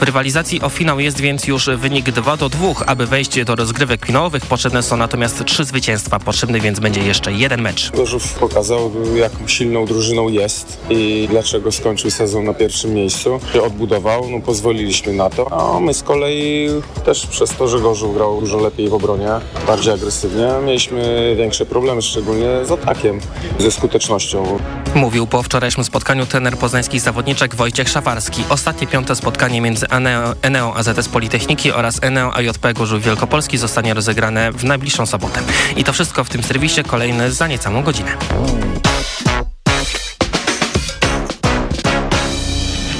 W rywalizacji o finał jest więc już wynik 2 do 2. Aby wejść do rozgrywek finałowych potrzebne są natomiast trzy zwycięstwa. Potrzebny więc będzie jeszcze jeden mecz. Gorzów pokazał, jaką silną drużyną jest i dlaczego skończył sezon na pierwszym miejscu. Się odbudował, no pozwoliliśmy na to. A my z kolei też przez to, że Gorzów grał dużo lepiej w obronie, bardziej agresywnie, mieliśmy większe problemy, szczególnie z atakiem, ze skutecznością. Mówił po wczorajszym spotkaniu trener poznańskich zawodniczek Wojciech Szawarski. Ostatnie piąte spotkanie między Eneo, Eneo AZS Politechniki oraz Eneo AJP Gorzów Wielkopolski zostanie rozegrane w najbliższą sobotę. I to wszystko w tym serwisie, kolejny za niecałą godzinę.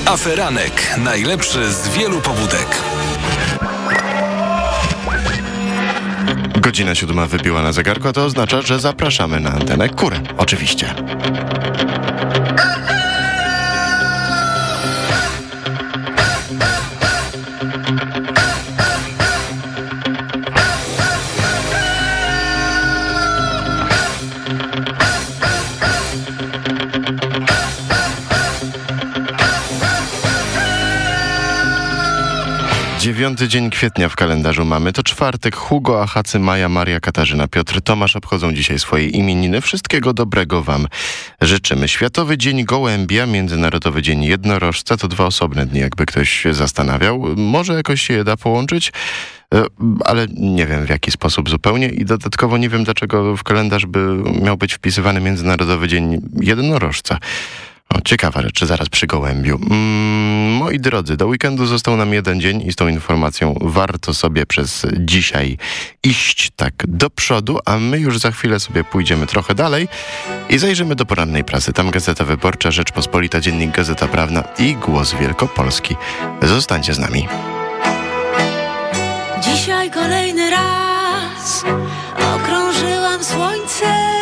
Aferanek. Najlepszy z wielu pobudek. Godzina siódma wybiła na zegarku, a to oznacza, że zapraszamy na antenę kurę. Oczywiście. Dziewiąty dzień kwietnia w kalendarzu mamy. To czwartek. Hugo, Achacy, Maja, Maria, Katarzyna, Piotr, Tomasz obchodzą dzisiaj swoje imieniny. Wszystkiego dobrego Wam życzymy. Światowy Dzień Gołębia, Międzynarodowy Dzień Jednorożca to dwa osobne dni, jakby ktoś się zastanawiał. Może jakoś się je da połączyć? E, ale nie wiem w jaki sposób zupełnie i dodatkowo nie wiem dlaczego w kalendarz by miał być wpisywany Międzynarodowy Dzień Jednorożca. O, ciekawa rzecz, zaraz przy gołębiu. Mm, moi drodzy, do weekendu został nam jeden dzień i z tą informacją warto sobie przez dzisiaj iść tak do przodu, a my już za chwilę sobie pójdziemy trochę dalej i zajrzymy do porannej prasy. Tam Gazeta Wyborcza, Rzeczpospolita, Dziennik Gazeta Prawna i Głos Wielkopolski. Zostańcie z nami. Dzisiaj kolejny raz okrążyłam słońce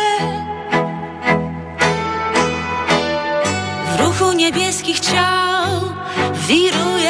niebieskich ciał wiruje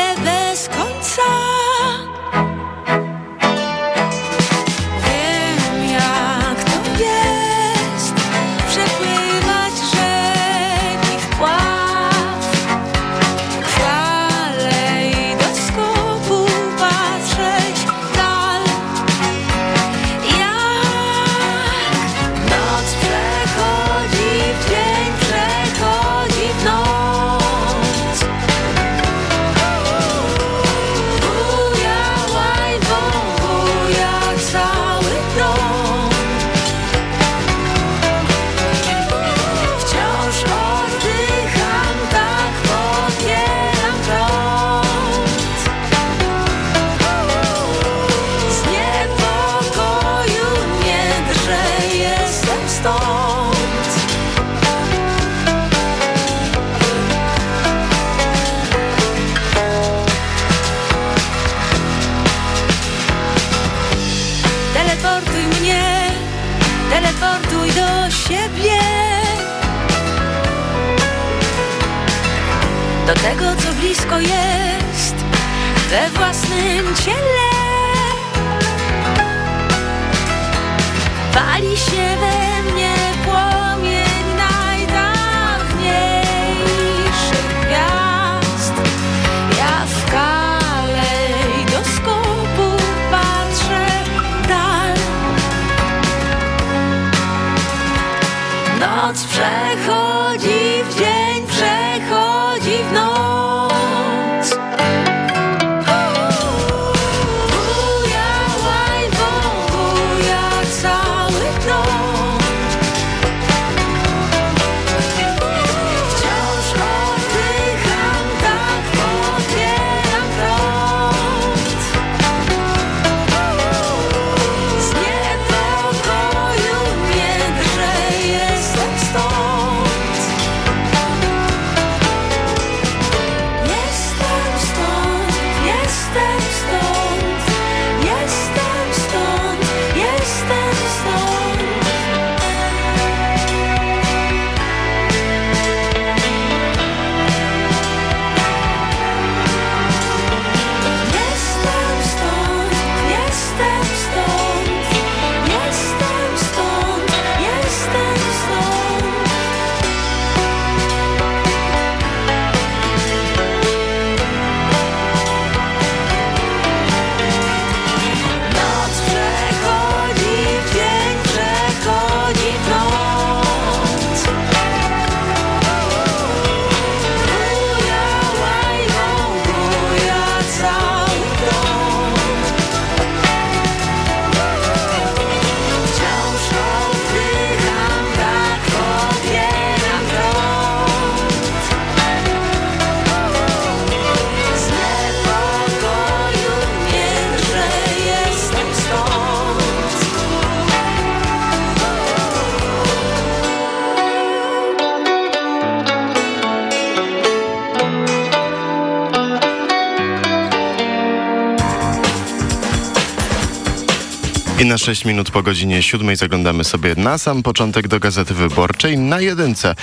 I na 6 minut po godzinie 7 zaglądamy sobie na sam początek do Gazety Wyborczej na jedynce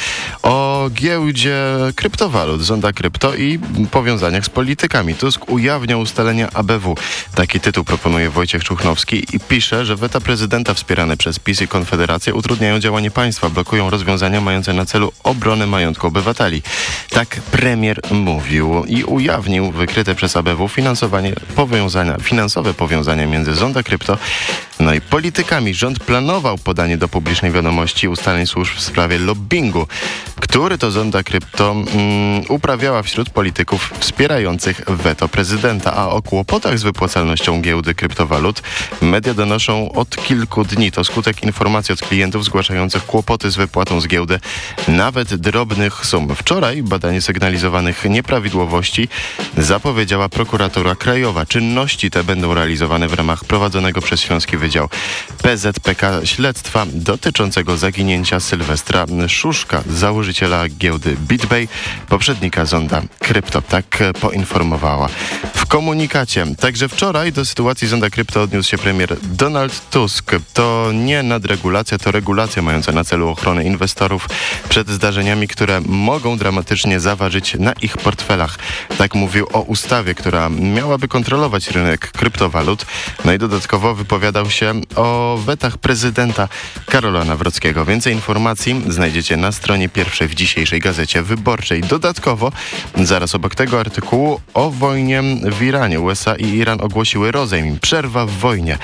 o giełdzie kryptowalut, zonda krypto i powiązaniach z politykami. Tusk ujawnia ustalenia ABW. Taki tytuł proponuje Wojciech Czuchnowski i pisze, że weta prezydenta wspierane przez PiS i Konfederację utrudniają działanie państwa, blokują rozwiązania mające na celu obronę majątku obywateli. Tak premier mówił i ujawnił wykryte przez ABW finansowanie powiązania, finansowe powiązania między zonda krypto no i politykami. Rząd planował podanie do publicznej wiadomości ustaleń służb w sprawie lobbingu, który to zonda krypto mm, uprawiała wśród polityków wspierających weto prezydenta. A o kłopotach z wypłacalnością giełdy kryptowalut media donoszą od kilku dni. To skutek informacji od klientów zgłaszających kłopoty z wypłatą z giełdy nawet drobnych sum. Wczoraj badanie sygnalizowanych nieprawidłowości zapowiedziała prokuratura krajowa. Czynności te będą realizowane w ramach prowadzonego przez Śląski Wydział PZPK śledztwa dotyczącego zaginięcia Sylwestra Szuszka, założyciela giełdy BitBay, poprzednika zonda Krypto. Tak poinformowała w komunikacie. Także wczoraj do sytuacji zonda Krypto odniósł się premier Donald Tusk. To nie nadregulacja, to regulacja mająca na celu ochronę inwestorów przed zdarzeniami, które mogą dramatycznie zaważyć na ich portfelach. Tak mówił o ustawie, która miałaby kontrolować rynek kryptowalut. No i dodatkowo wypowiadał się o wetach prezydenta Karola Nawrockiego. Więcej informacji znajdziecie na stronie pierwszej w dzisiejszej gazecie wyborczej. Dodatkowo, zaraz obok tego artykułu o wojnie w Iranie. USA i Iran ogłosiły rozejm. Przerwa w wojnie.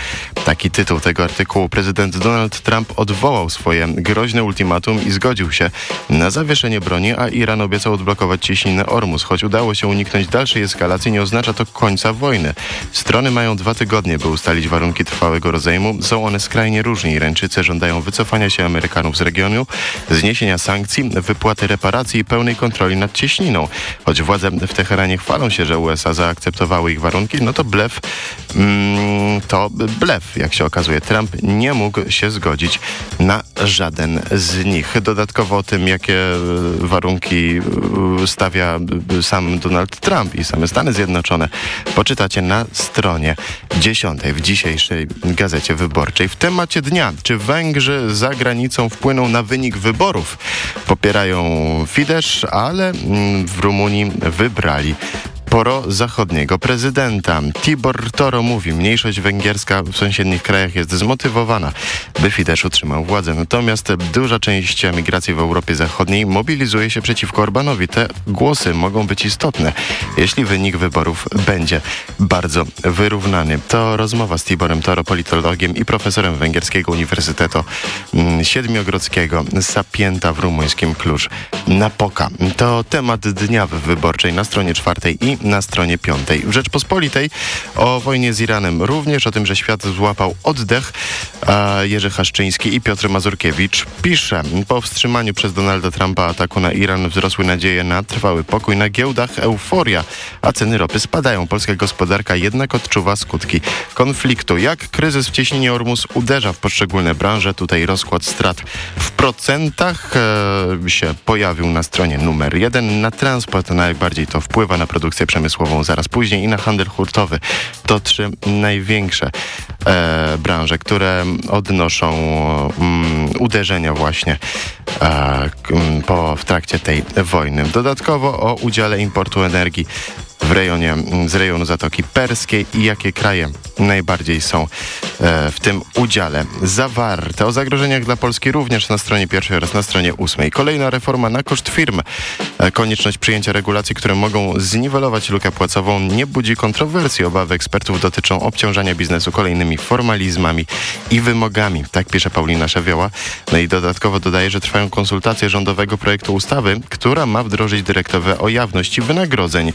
Taki tytuł tego artykułu. Prezydent Donald Trump odwołał swoje groźne ultimatum i zgodził się na zawieszenie broni, a Iran obiecał odblokować cieśninę Ormus. Choć udało się uniknąć dalszej eskalacji, nie oznacza to końca wojny. Strony mają dwa tygodnie, by ustalić warunki trwałego rozejmu. Są one skrajnie różne. Irańczycy żądają wycofania się Amerykanów z regionu, zniesienia sankcji, wypłaty reparacji i pełnej kontroli nad cieśniną. Choć władze w Teheranie chwalą się, że USA zaakceptowały ich warunki, no to blef mm, to blef, jak się okazuje. Trump nie mógł się zgodzić na żaden z nich. Dodatkowo o tym, jakie warunki stawia sam Donald Trump i same Stany Zjednoczone, poczytacie na stronie 10 w dzisiejszej Gazecie Wyborczej. W temacie dnia, czy Węgrzy za granicą wpłyną na wynik wyborów? Popierają Fidesz, ale w Rumunii wybrali poro-zachodniego prezydenta. Tibor Toro mówi, mniejszość węgierska w sąsiednich krajach jest zmotywowana, by Fidesz utrzymał władzę. Natomiast duża część emigracji w Europie Zachodniej mobilizuje się przeciwko Orbanowi. Te głosy mogą być istotne, jeśli wynik wyborów będzie bardzo wyrównany. To rozmowa z Tiborem Toro, politologiem i profesorem Węgierskiego Uniwersytetu mm, Siedmiogrodzkiego Sapienta w rumuńskim Klucz. Napoka. To temat dnia w wyborczej na stronie czwartej i na stronie piątej. W Rzeczpospolitej o wojnie z Iranem, również o tym, że świat złapał oddech. A Jerzy Haszczyński i Piotr Mazurkiewicz pisze, po wstrzymaniu przez Donalda Trumpa ataku na Iran wzrosły nadzieje na trwały pokój. Na giełdach euforia, a ceny ropy spadają. Polska gospodarka jednak odczuwa skutki konfliktu. Jak kryzys w cieśninie Ormus uderza w poszczególne branże? Tutaj rozkład strat w procentach e, się pojawił na stronie numer jeden. Na transport najbardziej to wpływa na produkcję przemysłową zaraz później i na handel hurtowy. To trzy największe e, branże, które odnoszą mm, uderzenia właśnie e, po, w trakcie tej wojny. Dodatkowo o udziale importu energii w rejonie, z rejonu Zatoki Perskiej i jakie kraje najbardziej są e, w tym udziale zawarte. O zagrożeniach dla Polski również na stronie pierwszej oraz na stronie ósmej. Kolejna reforma na koszt firm. E, konieczność przyjęcia regulacji, które mogą zniwelować lukę płacową nie budzi kontrowersji. Obawy ekspertów dotyczą obciążania biznesu kolejnymi formalizmami i wymogami. Tak pisze Paulina Szewioła. No i dodatkowo dodaje, że trwają konsultacje rządowego projektu ustawy, która ma wdrożyć dyrektywę o jawności wynagrodzeń.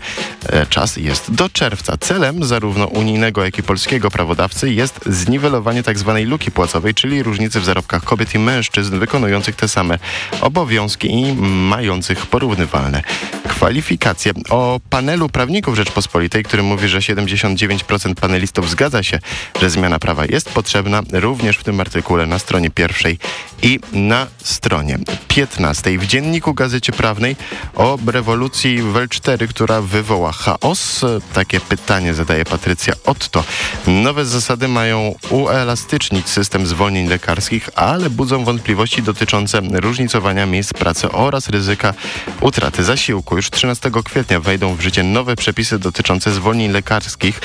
E, czas jest do czerwca. Celem zarówno unijnego, jak i polskiego prawodawcy jest zniwelowanie tzw. Tak luki płacowej, czyli różnicy w zarobkach kobiet i mężczyzn wykonujących te same obowiązki i mających porównywalne kwalifikacje. O panelu prawników Rzeczpospolitej, który mówi, że 79% panelistów zgadza się, że zmiana prawa jest potrzebna, również w tym artykule na stronie pierwszej i na stronie 15. W dzienniku Gazecie Prawnej o rewolucji w L4, która wywoła chaos? Takie pytanie zadaje Patrycja Otto. Nowe zasady mają uelastycznić system zwolnień lekarskich, ale budzą wątpliwości dotyczące różnicowania miejsc pracy oraz ryzyka utraty zasiłku. Już 13 kwietnia wejdą w życie nowe przepisy dotyczące zwolnień lekarskich,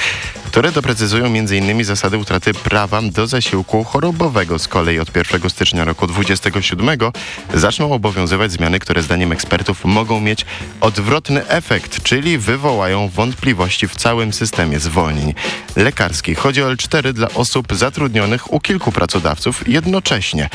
które doprecyzują m.in. zasady utraty prawa do zasiłku chorobowego. Z kolei od 1 stycznia roku 2027 zaczną obowiązywać zmiany, które zdaniem ekspertów mogą mieć odwrotny efekt, czyli wątpliwości w całym systemie zwolnień lekarskich. Chodzi o L4 dla osób zatrudnionych u kilku pracodawców jednocześnie.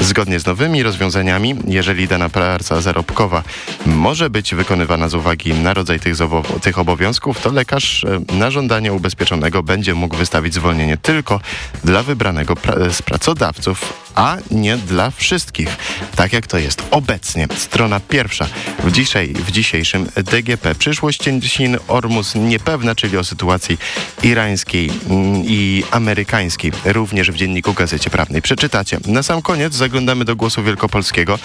Zgodnie z nowymi rozwiązaniami, jeżeli dana praca zarobkowa może być wykonywana z uwagi na rodzaj tych, tych obowiązków, to lekarz e, na żądanie ubezpieczonego będzie mógł wystawić zwolnienie tylko dla wybranego pra z pracodawców a nie dla wszystkich, tak jak to jest obecnie. Strona pierwsza w, dzisiaj, w dzisiejszym DGP. Przyszłość Ormus niepewna, czyli o sytuacji irańskiej mm, i amerykańskiej, również w Dzienniku Gazecie Prawnej. Przeczytacie. Na sam koniec zaglądamy do Głosu Wielkopolskiego.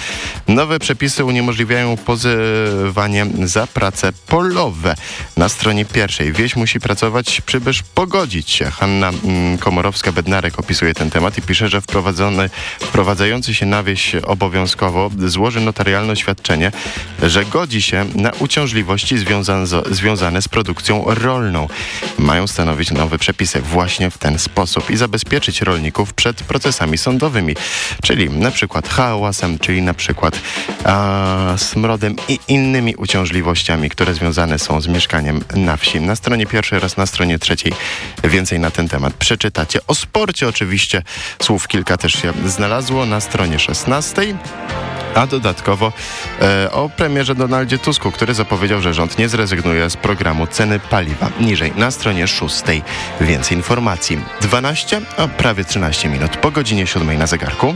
Nowe przepisy uniemożliwiają pozywanie za prace polowe. Na stronie pierwszej wieś musi pracować, przybysz pogodzić się. Hanna mm, Komorowska-Bednarek opisuje ten temat i pisze, że wprowadzony wprowadzający się na wieś obowiązkowo złoży notarialne oświadczenie, że godzi się na uciążliwości związane z, związane z produkcją rolną. Mają stanowić nowe przepisy właśnie w ten sposób i zabezpieczyć rolników przed procesami sądowymi, czyli na przykład hałasem, czyli na przykład a, smrodem i innymi uciążliwościami, które związane są z mieszkaniem na wsi. Na stronie pierwszej oraz na stronie trzeciej więcej na ten temat przeczytacie. O sporcie oczywiście słów kilka też się znalazło na stronie 16. A dodatkowo e, o premierze Donaldzie Tusku, który zapowiedział, że rząd nie zrezygnuje z programu ceny paliwa. Niżej na stronie 6. Więcej informacji. 12, a prawie 13 minut po godzinie 7 na zegarku.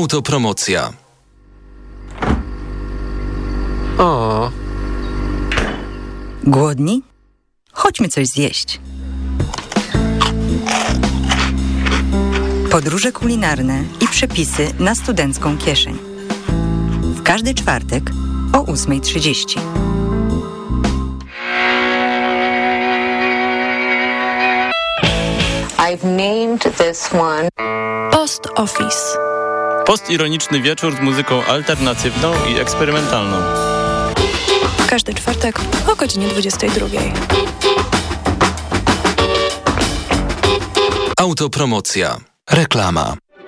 Autopromocja. O, Głodni? Chodźmy coś zjeść. Podróże kulinarne i przepisy na studencką kieszeń. W każdy czwartek o 8.30. I've named this one Post Office. Postironiczny wieczór z muzyką alternatywną i eksperymentalną. Każdy czwartek o godzinie 22. Autopromocja. Reklama.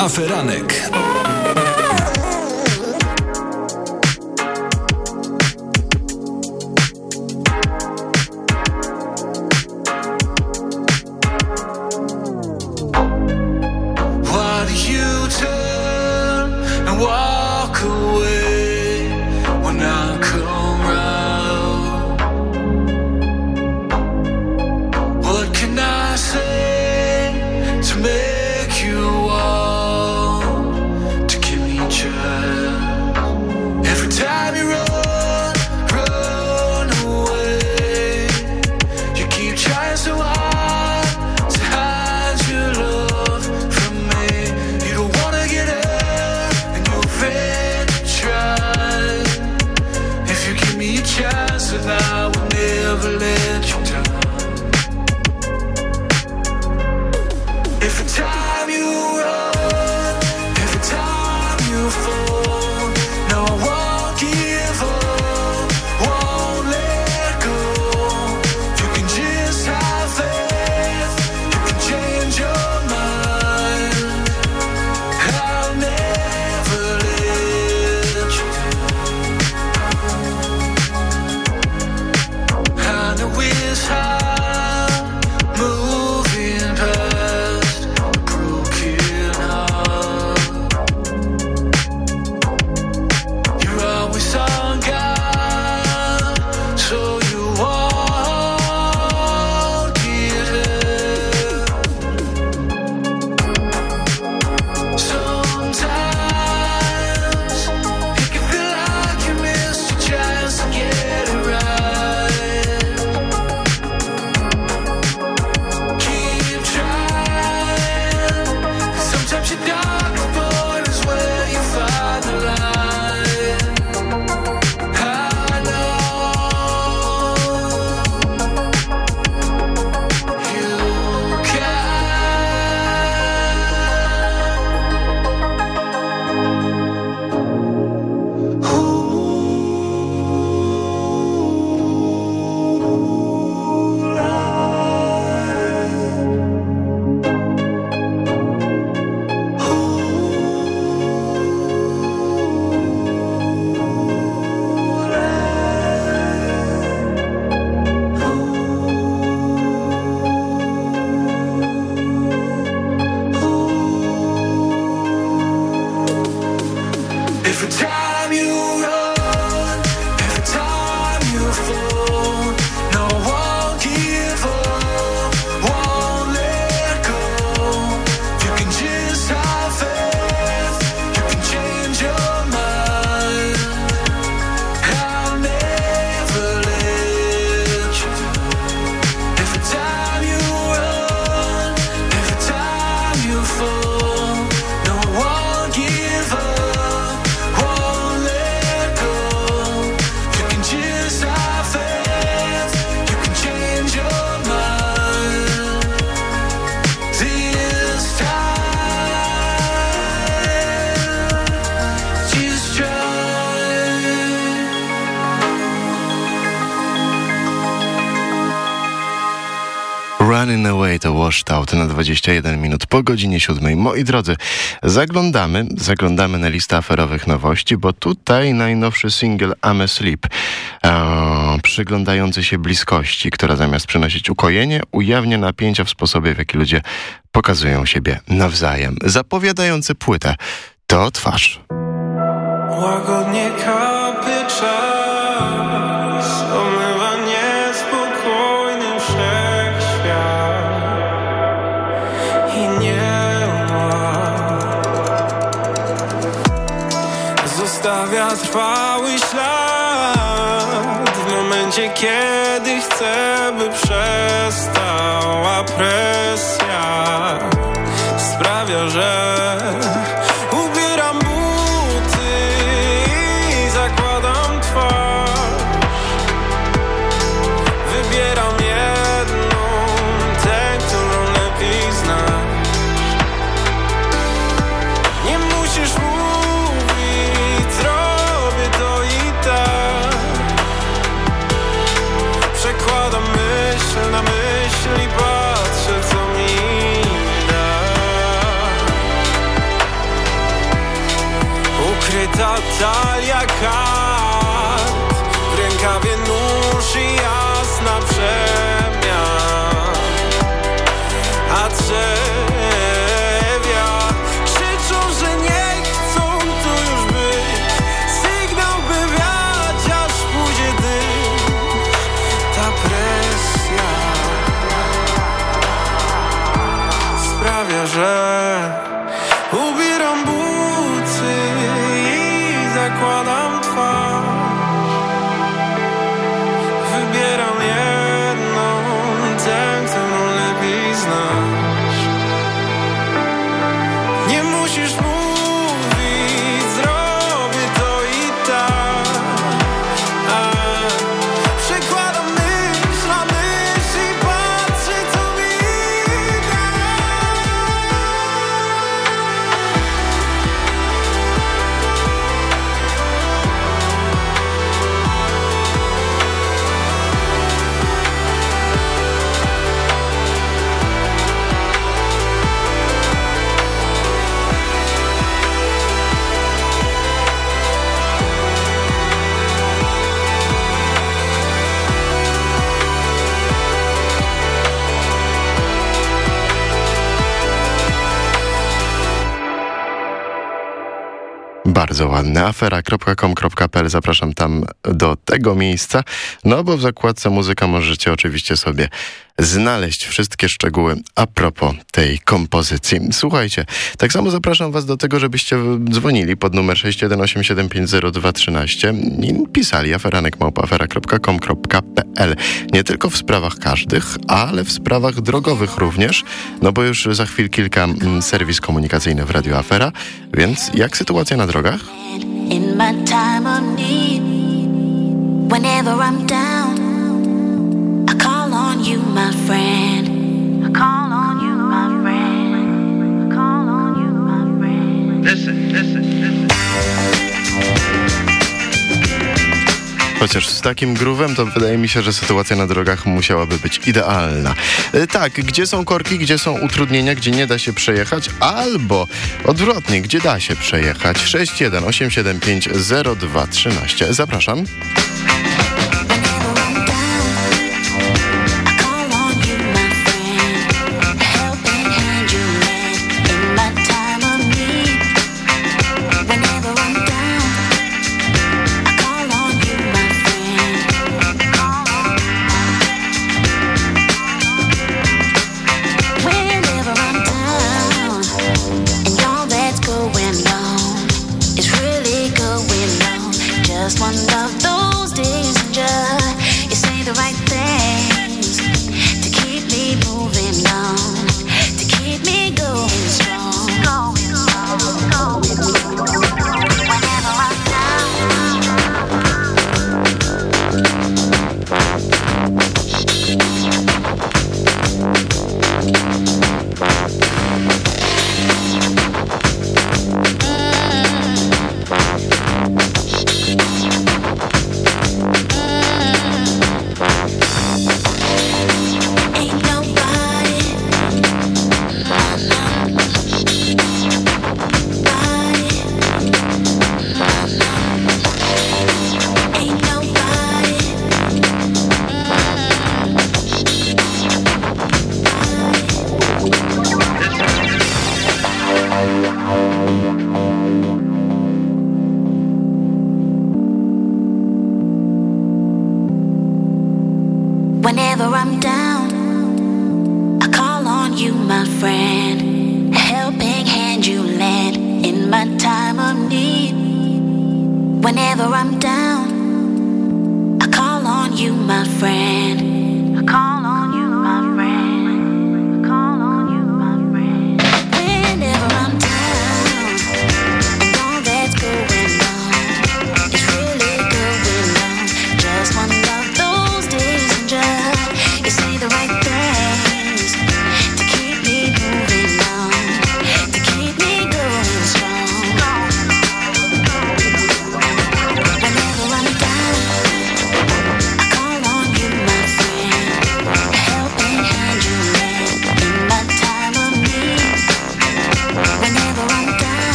Aferanek. Away to Washed Out na 21 minut po godzinie 7. Moi drodzy, zaglądamy, zaglądamy na listę aferowych nowości, bo tutaj najnowszy single I'm Asleep, e, przyglądający się bliskości, która zamiast przynosić ukojenie, ujawnia napięcia w sposobie, w jaki ludzie pokazują siebie nawzajem. Zapowiadający płytę to twarz. Łagodnie Zostawia trwały Afera.com.pl. Zapraszam tam do tego miejsca. No bo w zakładce muzyka możecie oczywiście sobie znaleźć wszystkie szczegóły a propos tej kompozycji. Słuchajcie, tak samo zapraszam was do tego, żebyście dzwonili pod numer 618750213 i pisali aferanek.afera.com.pl. Nie tylko w sprawach każdych, ale w sprawach drogowych również, no bo już za chwil kilka mm, serwis komunikacyjny w Radio Afera, więc jak sytuacja na drogach? In my time of need, whenever I'm down, on you, my friend. I call on you, my friend. I call on you, my friend. Listen, listen, listen. Chociaż z takim grówem to wydaje mi się, że sytuacja na drogach musiałaby być idealna. E, Tak, gdzie są korki, gdzie są utrudnienia, gdzie nie da się przejechać, albo odwrotnie, gdzie da się przejechać. 618750213. Zapraszam.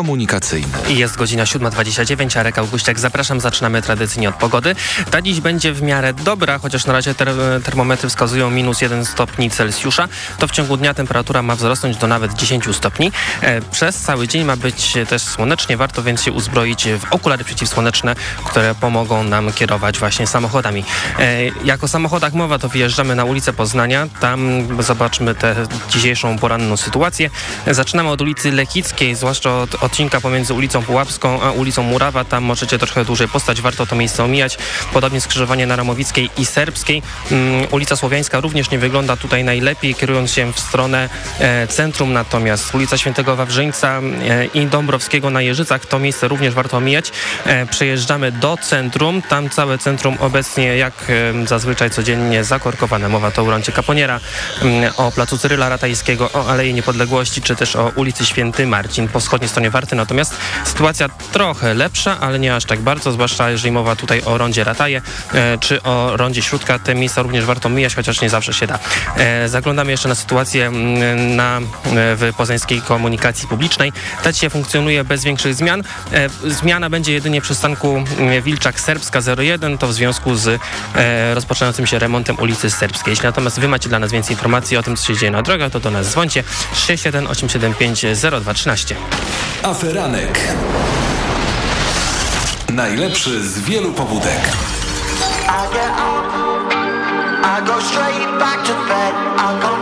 Komunikacyjny. Jest godzina 7.29, Arek Augustiak, zapraszam, zaczynamy tradycyjnie od pogody. Ta dziś będzie w miarę dobra, chociaż na razie ter termometry wskazują minus 1 stopni Celsjusza, to w ciągu dnia temperatura ma wzrosnąć do nawet 10 stopni. E, przez cały dzień ma być też słonecznie, warto więc się uzbroić w okulary przeciwsłoneczne, które pomogą nam kierować właśnie samochodami. E, jak o samochodach mowa, to wyjeżdżamy na ulicę Poznania, tam zobaczmy tę dzisiejszą poranną sytuację. Zaczynamy od ulicy Lekickiej, zwłaszcza od odcinka pomiędzy ulicą Pułapską a ulicą Murawa. Tam możecie trochę dłużej postać, warto to miejsce omijać. Podobnie skrzyżowanie na Ramowickiej i Serbskiej. Mm, ulica Słowiańska również nie wygląda tutaj najlepiej, kierując się w stronę e, centrum, natomiast ulica Świętego Wawrzyńca e, i Dąbrowskiego na Jeżycach, to miejsce również warto omijać. E, przejeżdżamy do centrum, tam całe centrum obecnie jak e, zazwyczaj codziennie zakorkowane. Mowa to o Uroncie Kaponiera, mm, o placu Cyryla Ratajskiego, o Alei Niepodległości, czy też o ulicy Święty Marcin po wschodniej stronie Natomiast sytuacja trochę lepsza, ale nie aż tak bardzo, zwłaszcza jeżeli mowa tutaj o rondzie Rataje, e, czy o rondzie Śródka. Te miejsca również warto mijać, chociaż nie zawsze się da. E, zaglądamy jeszcze na sytuację mm, na, e, w poznańskiej komunikacji publicznej. Ta dzisiaj funkcjonuje bez większych zmian. Zmiana będzie jedynie przystanku mm, Wilczak Serbska 01, to w związku z rozpoczynającym się remontem ulicy Serbskiej. Jeśli natomiast wy macie dla nas więcej informacji o tym, co się dzieje na drogach, to do nas dzwońcie 67875 0213. Aferanek. Najlepszy z wielu pobudek. I get up, I go straight back to bed. I can't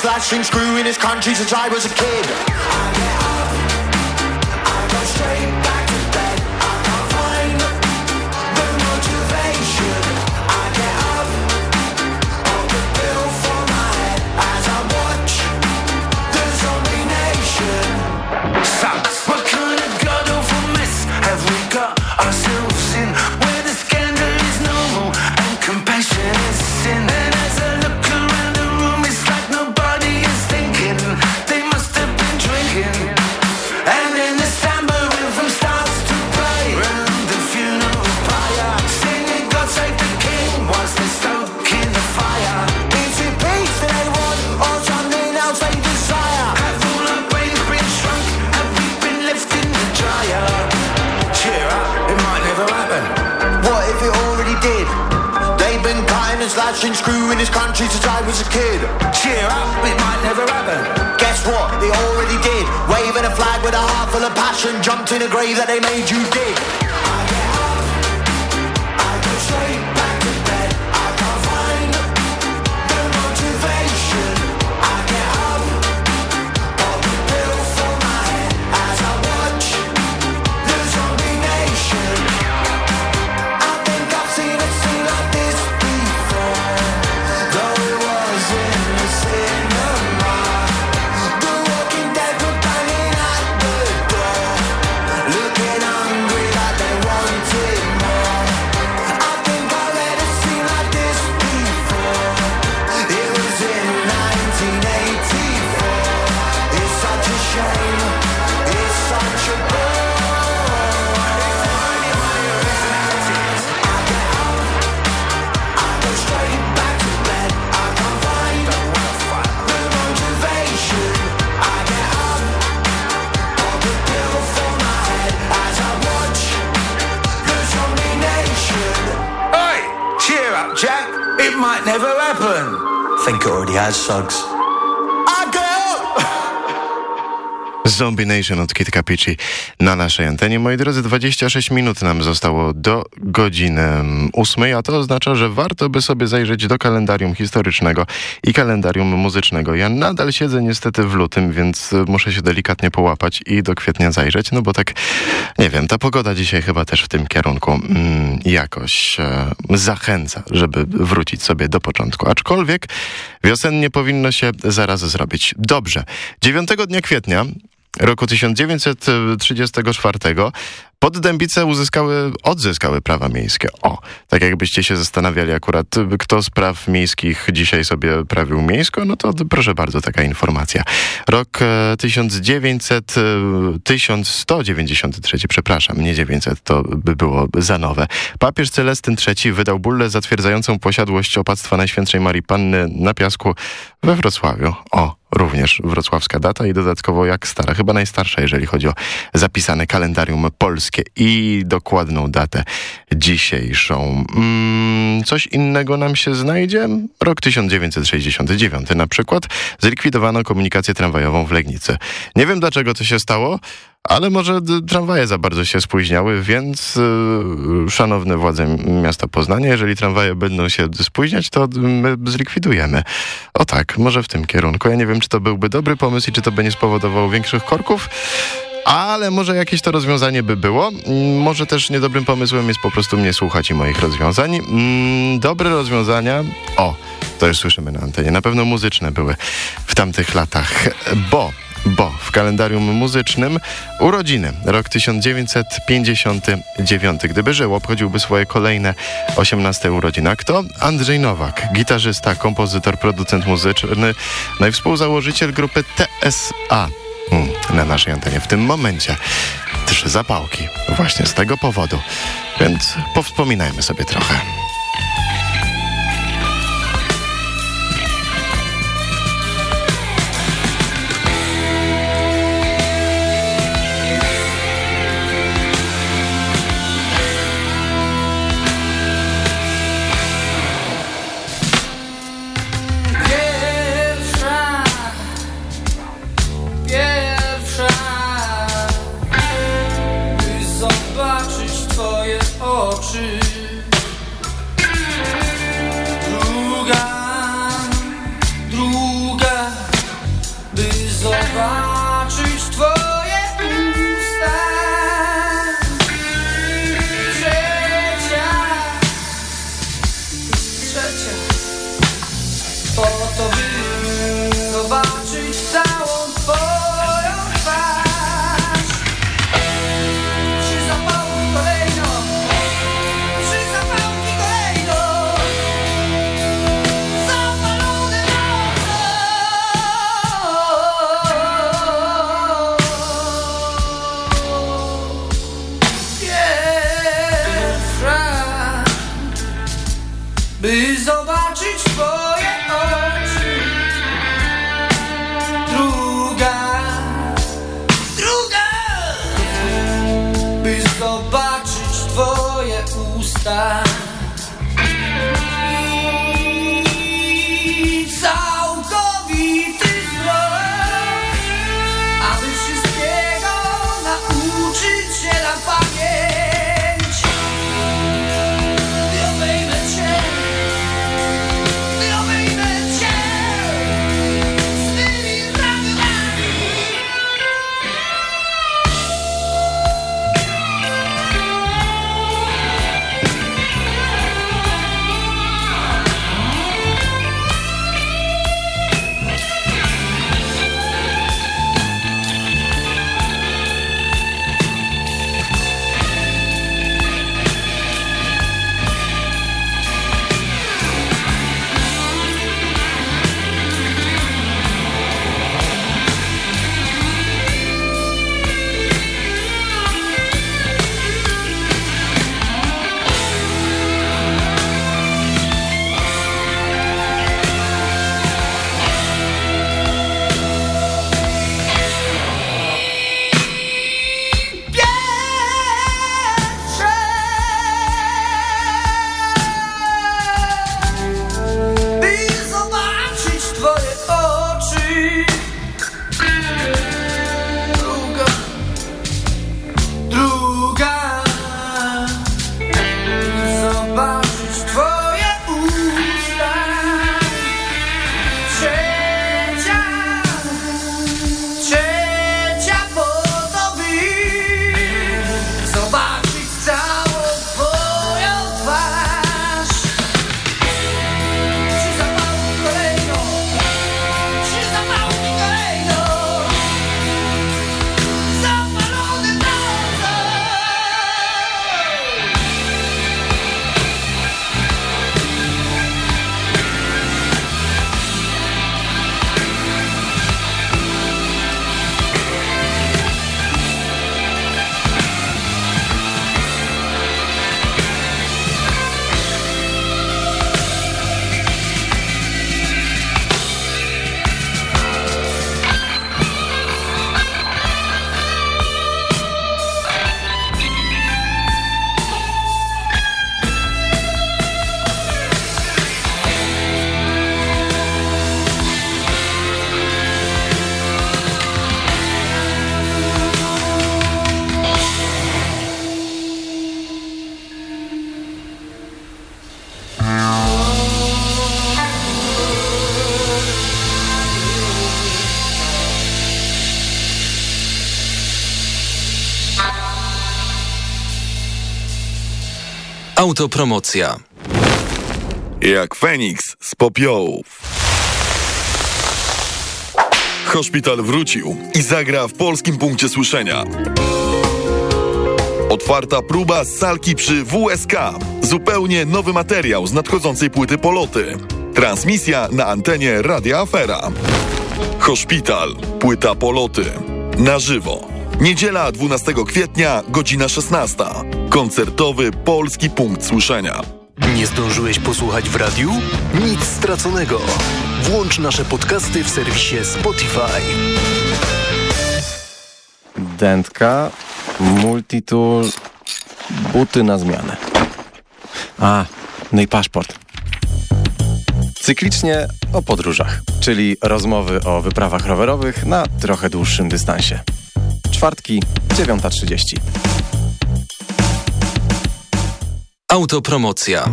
slashing, screwing his country since I was a kid. Happen. Think it already has, Suggs. Zombie Nation od Kid Capici na naszej antenie. Moi drodzy, 26 minut nam zostało do godziny ósmej, a to oznacza, że warto by sobie zajrzeć do kalendarium historycznego i kalendarium muzycznego. Ja nadal siedzę niestety w lutym, więc muszę się delikatnie połapać i do kwietnia zajrzeć, no bo tak, nie wiem, ta pogoda dzisiaj chyba też w tym kierunku mm, jakoś e, zachęca, żeby wrócić sobie do początku. Aczkolwiek wiosennie powinno się zaraz zrobić. Dobrze. 9 dnia kwietnia roku 1934 Poddębice uzyskały, odzyskały prawa miejskie. O, tak jakbyście się zastanawiali akurat, kto z praw miejskich dzisiaj sobie prawił miejsko, no to proszę bardzo, taka informacja. Rok e, 1900, e, 1193, przepraszam, nie 900, to by było za nowe. Papież Celestyn III wydał bullę zatwierdzającą posiadłość opactwa Najświętszej Marii Panny na piasku we Wrocławiu. O, również wrocławska data i dodatkowo jak stara, chyba najstarsza, jeżeli chodzi o zapisane kalendarium polskie i dokładną datę dzisiejszą. Mm, coś innego nam się znajdzie? Rok 1969 na przykład zlikwidowano komunikację tramwajową w Legnicy. Nie wiem dlaczego to się stało, ale może tramwaje za bardzo się spóźniały, więc yy, szanowne władze miasta Poznania, jeżeli tramwaje będą się spóźniać, to my zlikwidujemy. O tak, może w tym kierunku. Ja nie wiem, czy to byłby dobry pomysł i czy to by nie spowodowało większych korków. Ale może jakieś to rozwiązanie by było. Mm, Może też niedobrym pomysłem jest po prostu mnie słuchać i moich rozwiązań. Mm, Dobre rozwiązania. O, to już słyszymy na antenie. Na pewno muzyczne były w tamtych latach, bo bo w kalendarium muzycznym urodziny, rok 1959. Gdyby żył, obchodziłby swoje kolejne 18 urodziny. A kto? Andrzej Nowak, gitarzysta, kompozytor, producent muzyczny, no i współzałożyciel grupy TSA. Hmm, na naszej antenie w tym momencie trzy zapałki właśnie z tego powodu. Więc powspominajmy sobie trochę. Autopromocja. Jak Feniks z popiołów. Hospital wrócił i zagra w polskim punkcie słyszenia. Otwarta próba z salki przy WSK. Zupełnie nowy materiał z nadchodzącej płyty Poloty. Transmisja na antenie Radia Afera. Hospital. Płyta Poloty. Na żywo. Niedziela 12 kwietnia, godzina 16. Koncertowy polski punkt słyszenia. Nie zdążyłeś posłuchać w radiu? Nic straconego. Włącz nasze podcasty w serwisie Spotify. Dętka, multitool, buty na zmianę. A, no i paszport. Cyklicznie o podróżach, czyli rozmowy o wyprawach rowerowych na trochę dłuższym dystansie. Czwartki, 9.30. Autopromocja.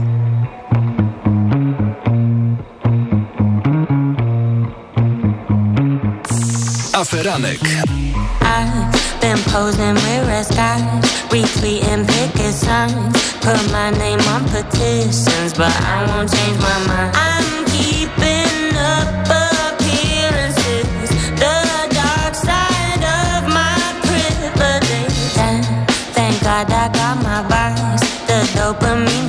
Aferanek. I've been posing with red skies, retweeting picket signs, put my name on petitions, but I won't change my mind. I'm one.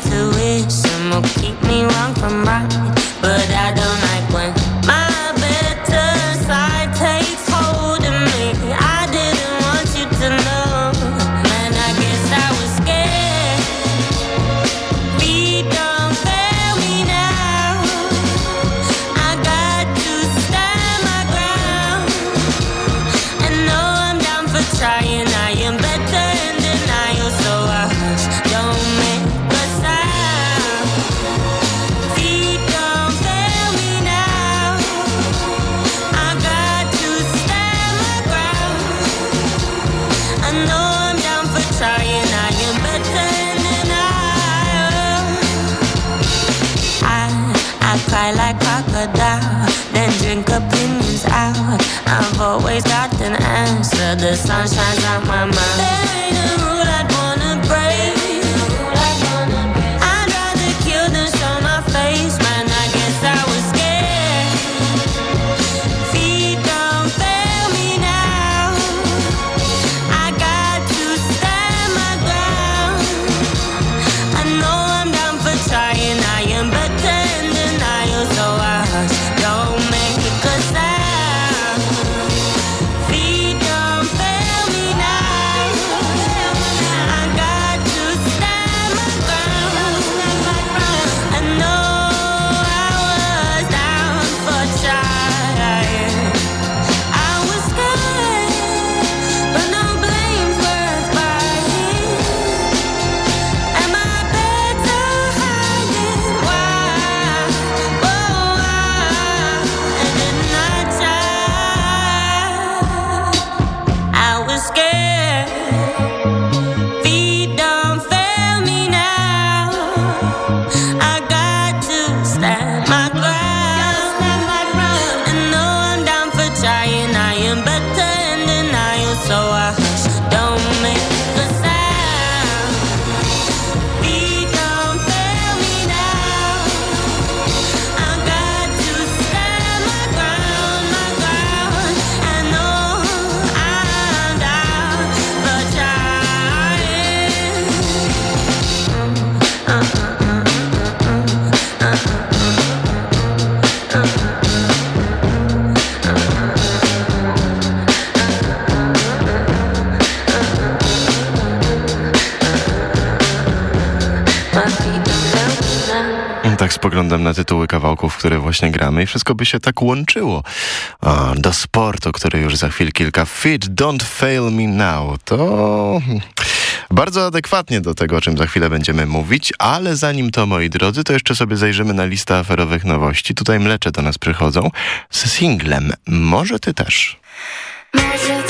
The sun shines on my mind. Które właśnie gramy i wszystko by się tak łączyło. A, do sportu, który już za chwil kilka. Fit, don't fail me now. To bardzo adekwatnie do tego, o czym za chwilę będziemy mówić, ale zanim to, moi drodzy, to jeszcze sobie zajrzymy na listę aferowych nowości. Tutaj mlecze do nas przychodzą z singlem. Może ty też. Może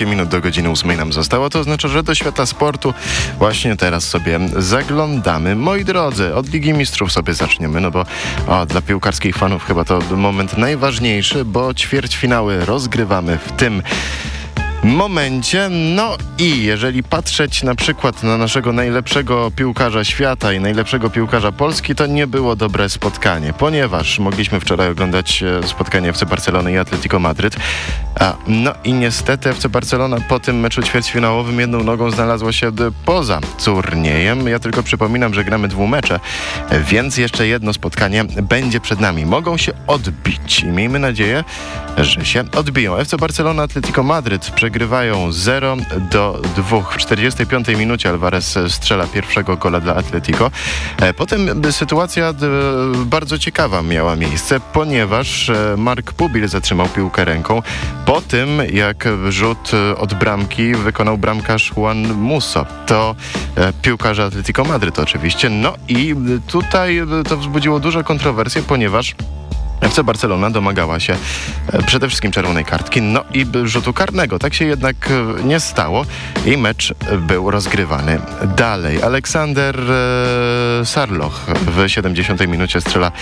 12 minut do godziny 8 nam zostało. To oznacza, że do świata sportu właśnie teraz sobie zaglądamy. Moi drodzy, od Ligi Mistrzów sobie zaczniemy, no bo o, dla piłkarskich fanów chyba to moment najważniejszy, bo ćwierćfinały rozgrywamy w tym momencie. No i jeżeli patrzeć na przykład na naszego najlepszego piłkarza świata i najlepszego piłkarza Polski, to nie było dobre spotkanie, ponieważ mogliśmy wczoraj oglądać e, spotkanie FC Barcelony i Atletico Madryt. A, no i niestety FC Barcelona po tym meczu ćwierćfinałowym jedną nogą znalazła się poza turniejem. Ja tylko przypominam, że gramy dwumecze, więc jeszcze jedno spotkanie będzie przed nami. Mogą się odbić i miejmy nadzieję, że się odbiją. FC Barcelona, Atletico Madryt przegrywają 0 do 2. W 45 minucie Alvarez strzela pierwszego gola dla Atletico. E, Potem e, sytuacja d- bardzo ciekawa miała miejsce, ponieważ e, Mark Pubil zatrzymał piłkę ręką po tym, jak rzut e, od bramki wykonał bramkarz Juan Musso. To e, piłkarze Atletico Madryt oczywiście. No i e, tutaj e, to wzbudziło duże kontrowersje, ponieważ FC Barcelona domagała się e, przede wszystkim czerwonej kartki, no i rzutu karnego. Tak się jednak e, nie stało i mecz był rozgrywany dalej. Aleksander e, Sarloch w 70 minucie strzela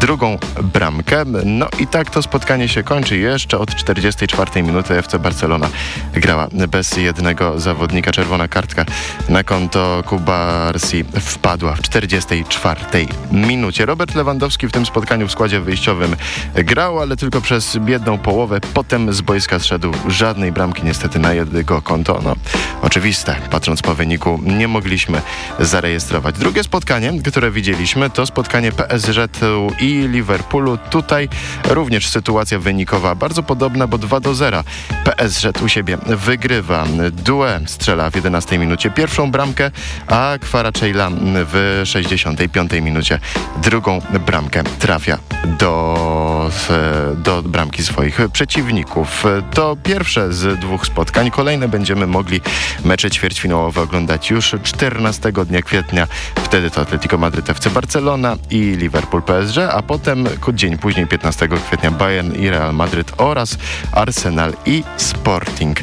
drugą bramkę. No i tak to spotkanie się kończy. Jeszcze od 44 minuty FC Barcelona grała bez jednego zawodnika. Czerwona kartka na konto Kubarsi wpadła w 44 minucie. Robert Lewandowski w tym spotkaniu w składzie wyjściowym grał, ale tylko przez biedną połowę. Potem z boiska zszedł żadnej bramki niestety na jego konto. No, oczywiste. Patrząc po wyniku nie mogliśmy zarejestrować. Drugie spotkanie, które widzieliśmy to spotkanie PSG i Liverpoolu. Tutaj również sytuacja wynikowa bardzo podobna, bo 2 do 0. PSG u siebie wygrywa. Due strzela w 11 minucie pierwszą bramkę, a Kwaracejla w 65 minucie drugą bramkę trafia do, do bramki swoich przeciwników. To pierwsze z dwóch spotkań. Kolejne będziemy mogli mecze ćwierćfinałowe oglądać już 14 dnia kwietnia. Wtedy to Atletico Madryt FC Barcelona i Liverpool PSG, a potem dzień później 15 kwietnia Bayern i Real Madryt oraz Arsenal i Sporting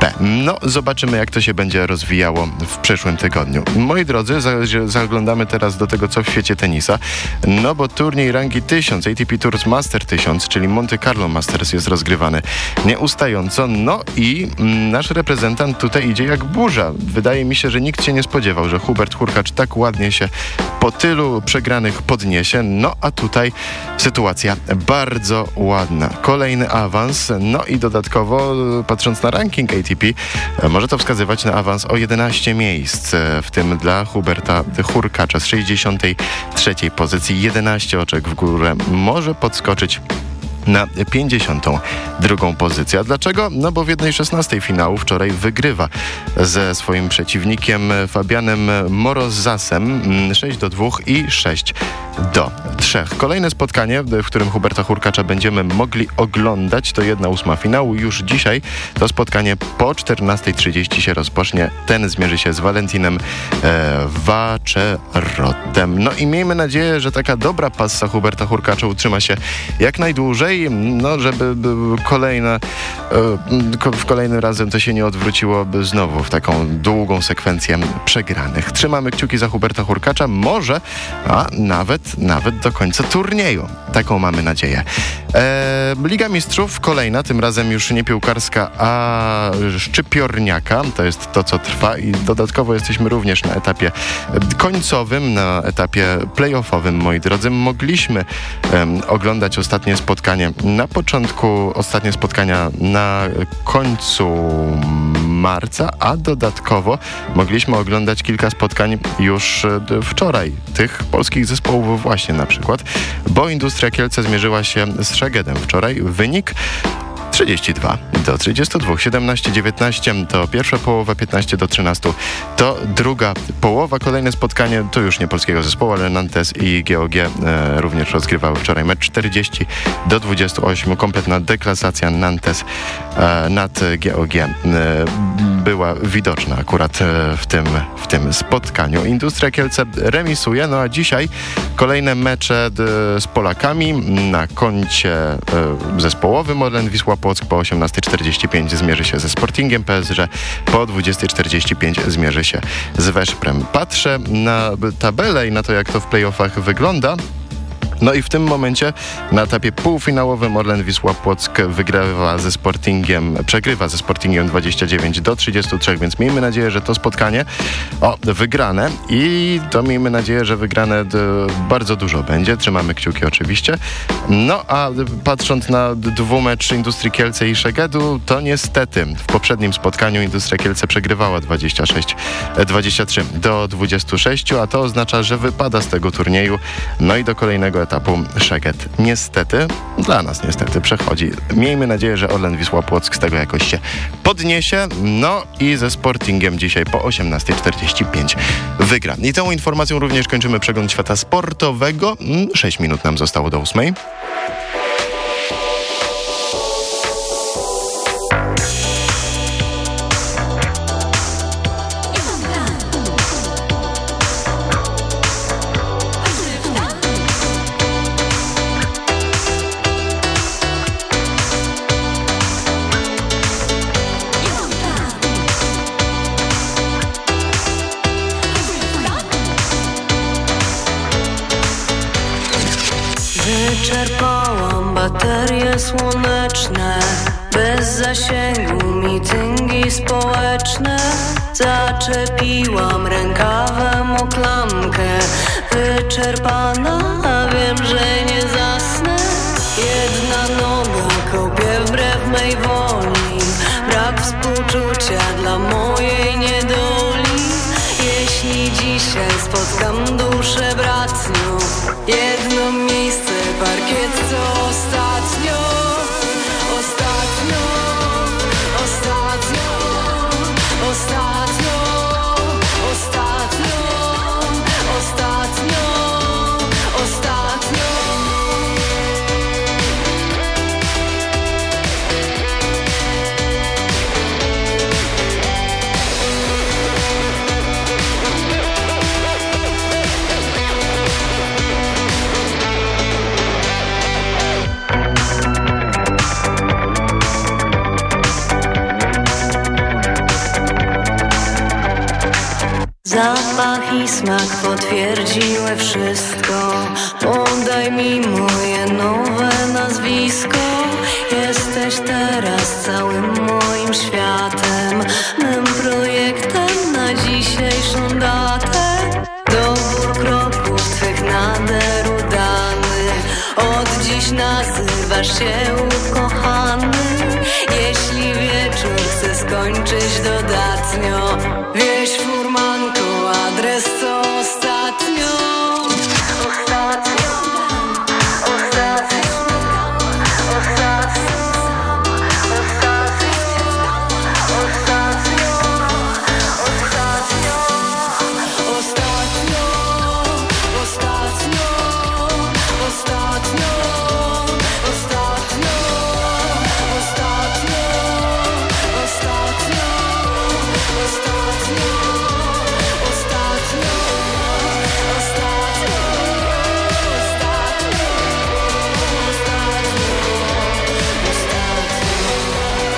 CP. No, zobaczymy jak to się będzie rozwijało w przyszłym tygodniu. Moi drodzy, za, zaglądamy teraz do tego, co w świecie tenisa. No, bo turniej rangi 1000, ATP Tours Master 1000, czyli Monte Carlo Masters jest rozgrywany nieustająco. No i mm, nasz reprezentant tutaj idzie jak burza. Wydaje mi się, że nikt się nie spodziewał, że Hubert Hurkacz tak ładnie się po tylu przegranych podniesie. No, a tutaj sytuacja bardzo ładna. Kolejny awans, no i dodatkowo patrząc na ranking ATP, e, może to wskazywać na awans o 11 miejsc, e, w tym dla Huberta Hurkacza z 63 pozycji. 11 oczek w górę. Może podskoczyć na 52 pozycję. A dlaczego? No bo w 1.16 finału wczoraj wygrywa ze swoim przeciwnikiem Fabianem Morozasem mm, 6 do 2 i 6 do 3. Kolejne spotkanie, w którym Huberta Hurkacza będziemy mogli oglądać, to jedna ósma finału. Już dzisiaj to spotkanie po 14.30 się rozpocznie. Ten zmierzy się z Valentinem e. No i miejmy nadzieję, że taka dobra passa Huberta Hurkacza utrzyma się jak najdłużej, no żeby by kolejne, e, w kolejnym razem to się nie odwróciłoby znowu w taką długą sekwencję przegranych. Trzymamy kciuki za Huberta Hurkacza, może, a nawet, nawet do końca turnieju. Taką mamy nadzieję. E, Liga Mistrzów kolejna, tym razem już nie piłkarska, a szczypiorniaka. To jest to, co trwa i dodatkowo jesteśmy również na etapie końcowym, na etapie playoffowym, moi drodzy. Mogliśmy em, oglądać ostatnie spotkanie na początku, ostatnie spotkania na końcu marca, a dodatkowo mogliśmy oglądać kilka spotkań już e, wczoraj, tych polskich zespołów właśnie na przykład, bo Industria Kielce zmierzyła się z Szegedem wczoraj. Wynik 32 do 32, 17-19 to pierwsza połowa, 15 do 13 to druga połowa. Kolejne spotkanie to już nie polskiego zespołu, ale Nantes i GOG e, również rozgrywały wczoraj mecz 40 do 28. Kompletna deklasacja Nantes e, nad GOG e, była widoczna akurat e, w tym, w tym spotkaniu. Industria Kielce remisuje, no a dzisiaj Kolejne mecze d- z Polakami na koncie e, zespołowym Orlen Wisła Płock po 18.45 zmierzy się ze Sportingiem PSG, po 20.45 zmierzy się z Weszprem. Patrzę na tabelę i na to, jak to w playoffach wygląda. No i w tym momencie na etapie półfinałowym Orlen Wisła Płock wygrywa ze Sportingiem, przegrywa ze Sportingiem 29 do 33, więc miejmy nadzieję, że to spotkanie o wygrane i to miejmy nadzieję, że wygrane bardzo dużo będzie. Trzymamy kciuki oczywiście. No a patrząc na dwumecz Industrii Kielce i Szegedu, to niestety w poprzednim spotkaniu Industria Kielce przegrywała 26, e, 23 do 26, a to oznacza, że wypada z tego turnieju. No i do kolejnego etapu Szeged niestety, dla nas niestety, przechodzi. Miejmy nadzieję, że Orlen Wisła Płock z tego jakoś się podniesie. No i ze Sportingiem dzisiaj po 18.45 wygra. I tą informacją również kończymy przegląd świata sportowego. 6 minut nam zostało do 8. baterie słoneczne Bez zasięgu mityngi społeczne. Zaczepiłam rękawem o klamkę Wyczerpana, wiem, że nie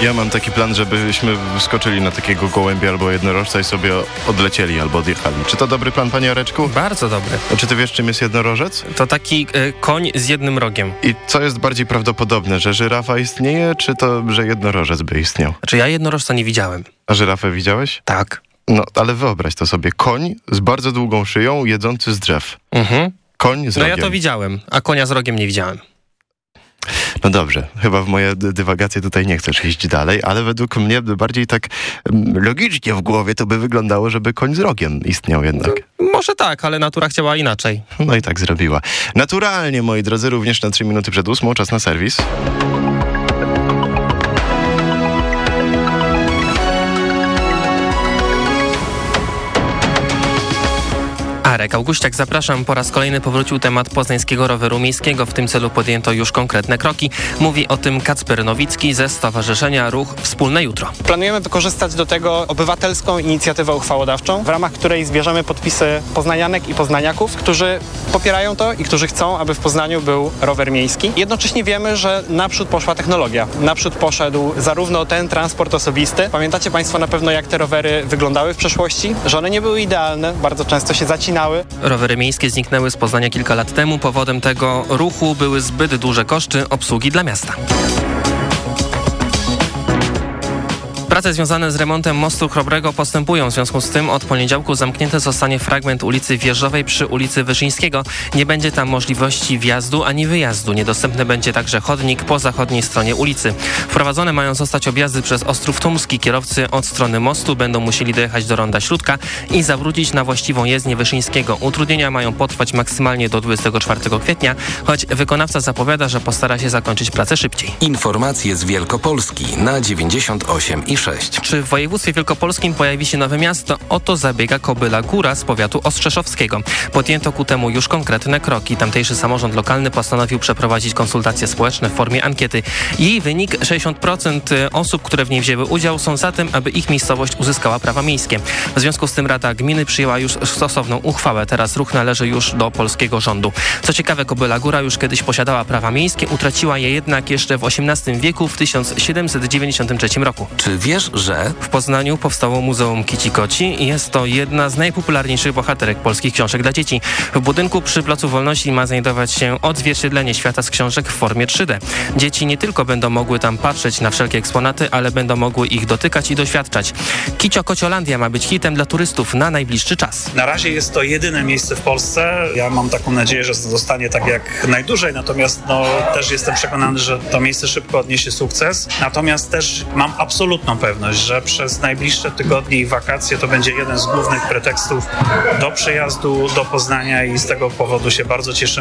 Ja mam taki plan, żebyśmy skoczyli na takiego gołębia albo jednorożca i sobie odlecieli albo odjechali. Czy to dobry plan, panie Areczku? Bardzo dobry. A czy ty wiesz, czym jest jednorożec? To taki e, koń z jednym rogiem. I co jest bardziej prawdopodobne, że żyrafa istnieje, czy to, że jednorożec by istniał? Znaczy ja jednorożca nie widziałem. A żyrafę widziałeś? Tak. No, ale wyobraź to sobie. Koń z bardzo długą szyją, jedzący z drzew. Mhm. Koń z No rogiem. ja to widziałem, a konia z rogiem nie widziałem. No dobrze, chyba w moje dy- dywagacje tutaj nie chcesz iść dalej, ale według mnie bardziej tak mm, logicznie w głowie to by wyglądało, żeby koń z rogiem istniał jednak. Może tak, ale natura chciała inaczej. No i tak zrobiła. Naturalnie, moi drodzy, również na 3 minuty przed ósmą, czas na serwis. A Marek Augustiak, zapraszam. Po raz kolejny powrócił temat poznańskiego roweru miejskiego. W tym celu podjęto już konkretne kroki. Mówi o tym Kacper Nowicki ze Stowarzyszenia Ruch Wspólne Jutro. Planujemy wykorzystać do tego obywatelską inicjatywę uchwałodawczą, w ramach której zbierzemy podpisy poznanianek i poznaniaków, którzy popierają to i którzy chcą, aby w Poznaniu był rower miejski. Jednocześnie wiemy, że naprzód poszła technologia. Naprzód poszedł zarówno ten transport osobisty. Pamiętacie Państwo na pewno, jak te rowery wyglądały w przeszłości? Że one nie były idealne, bardzo często się zacinały. Rowery miejskie zniknęły z Poznania kilka lat temu. Powodem tego ruchu były zbyt duże koszty obsługi dla miasta. Prace związane z remontem mostu Chrobrego postępują. W związku z tym od poniedziałku zamknięty zostanie fragment ulicy Wieżowej przy ulicy Wyszyńskiego. Nie będzie tam możliwości wjazdu ani wyjazdu. Niedostępny będzie także chodnik po zachodniej stronie ulicy. Wprowadzone mają zostać objazdy przez Ostrów Tumski. Kierowcy od strony mostu będą musieli dojechać do Ronda Śródka i zawrócić na właściwą jezdnię Wyszyńskiego. Utrudnienia mają potrwać maksymalnie do 24 kwietnia, choć wykonawca zapowiada, że postara się zakończyć pracę szybciej. Informacje z Wielkopolski na 98 i 6. Czy w województwie wielkopolskim pojawi się nowe miasto? O to zabiega Kobyla Góra z powiatu ostrzeszowskiego. Podjęto ku temu już konkretne kroki. Tamtejszy samorząd lokalny postanowił przeprowadzić konsultacje społeczne w formie ankiety. Jej wynik 60% osób, które w niej wzięły udział są za tym, aby ich miejscowość uzyskała prawa miejskie. W związku z tym Rada Gminy przyjęła już stosowną uchwałę. Teraz ruch należy już do polskiego rządu. Co ciekawe, Kobyla Góra już kiedyś posiadała prawa miejskie, utraciła je jednak jeszcze w XVIII wieku w 1793 roku. Czy wiesz, że... W Poznaniu powstało Muzeum Kici Koci i jest to jedna z najpopularniejszych bohaterek polskich książek dla dzieci. W budynku przy Placu Wolności ma znajdować się odzwierciedlenie świata z książek w formie 3D. Dzieci nie tylko będą mogły tam patrzeć na wszelkie eksponaty, ale będą mogły ich dotykać i doświadczać. Kicio Kociolandia ma być hitem dla turystów na najbliższy czas. Na razie jest to jedyne miejsce w Polsce. Ja mam taką nadzieję, że zostanie tak jak najdłużej, natomiast no, też jestem przekonany, że to miejsce szybko odniesie sukces. Natomiast też mam absolutną pewność, że przez najbliższe tygodnie i wakacje to będzie jeden z głównych pretekstów do przyjazdu do Poznania i z tego powodu się bardzo cieszymy.